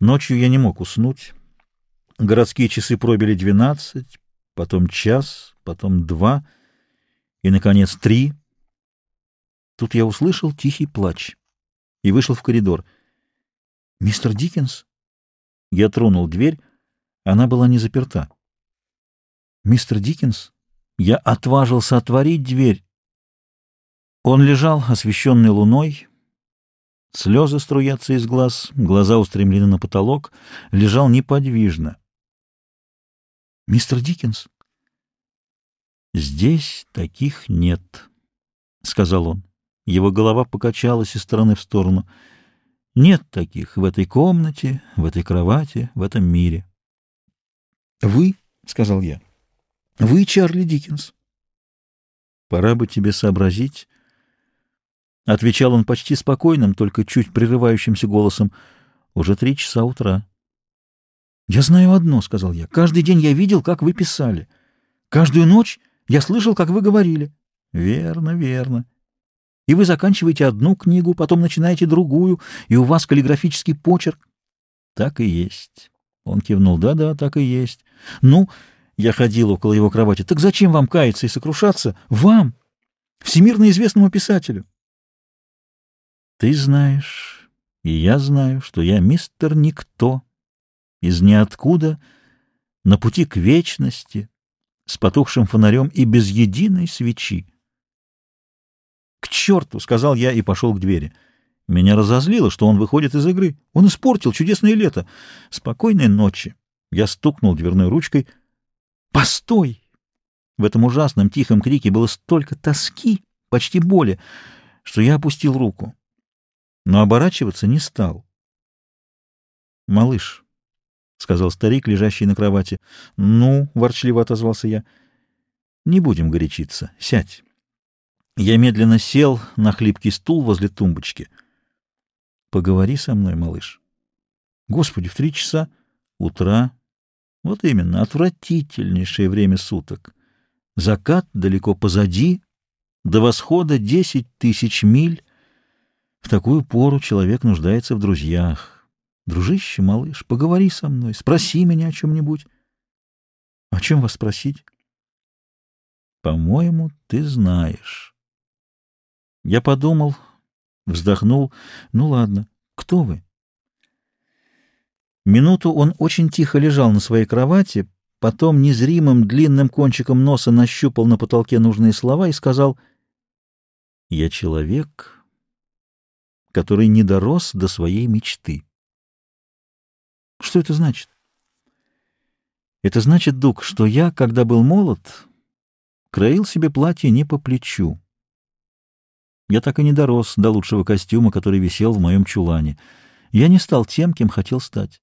Ночью я не мог уснуть. Городские часы пробили двенадцать, потом час, потом два и, наконец, три. Тут я услышал тихий плач и вышел в коридор. «Мистер Диккенс?» Я тронул дверь, она была не заперта. «Мистер Диккенс?» Я отважился отворить дверь. Он лежал, освещенный луной, Слезы струятся из глаз, глаза устремлены на потолок, лежал неподвижно. «Мистер Диккенс?» «Здесь таких нет», — сказал он. Его голова покачалась из стороны в сторону. «Нет таких в этой комнате, в этой кровати, в этом мире». «Вы?» — сказал я. «Вы Чарли Диккенс». «Пора бы тебе сообразить, Отвечал он почти спокойным, только чуть прерывающимся голосом. Уже три часа утра. «Я знаю одно», — сказал я. «Каждый день я видел, как вы писали. Каждую ночь я слышал, как вы говорили». «Верно, верно. И вы заканчиваете одну книгу, потом начинаете другую, и у вас каллиграфический почерк». «Так и есть». Он кивнул. «Да-да, так и есть». «Ну...» — я ходил около его кровати. «Так зачем вам каяться и сокрушаться? Вам, всемирно известному писателю?» Ты знаешь, и я знаю, что я мистер Никто, из ниоткуда, на пути к вечности, с потухшим фонарем и без единой свечи. — К черту! — сказал я и пошел к двери. Меня разозлило, что он выходит из игры. Он испортил чудесное лето. Спокойной ночи. Я стукнул дверной ручкой. «Постой!» В этом ужасном тихом крике было столько тоски, почти боли, что я опустил руку но оборачиваться не стал. «Малыш», — сказал старик, лежащий на кровати. «Ну», — ворчливо отозвался я, — «не будем горячиться. Сядь». Я медленно сел на хлипкий стул возле тумбочки. «Поговори со мной, малыш». «Господи, в три часа утра...» Вот именно, отвратительнейшее время суток. Закат далеко позади, до восхода десять тысяч миль, в такую пору человек нуждается в друзьях. Дружище, малыш, поговори со мной, спроси меня о чем-нибудь. О чем вас спросить? По-моему, ты знаешь. Я подумал, вздохнул. Ну ладно, кто вы? Минуту он очень тихо лежал на своей кровати, потом незримым длинным кончиком носа нащупал на потолке нужные слова и сказал «Я человек, который не дорос до своей мечты. Что это значит? Это значит, Дук, что я, когда был молод, краил себе платье не по плечу. Я так и не дорос до лучшего костюма, который висел в моем чулане. Я не стал тем, кем хотел стать.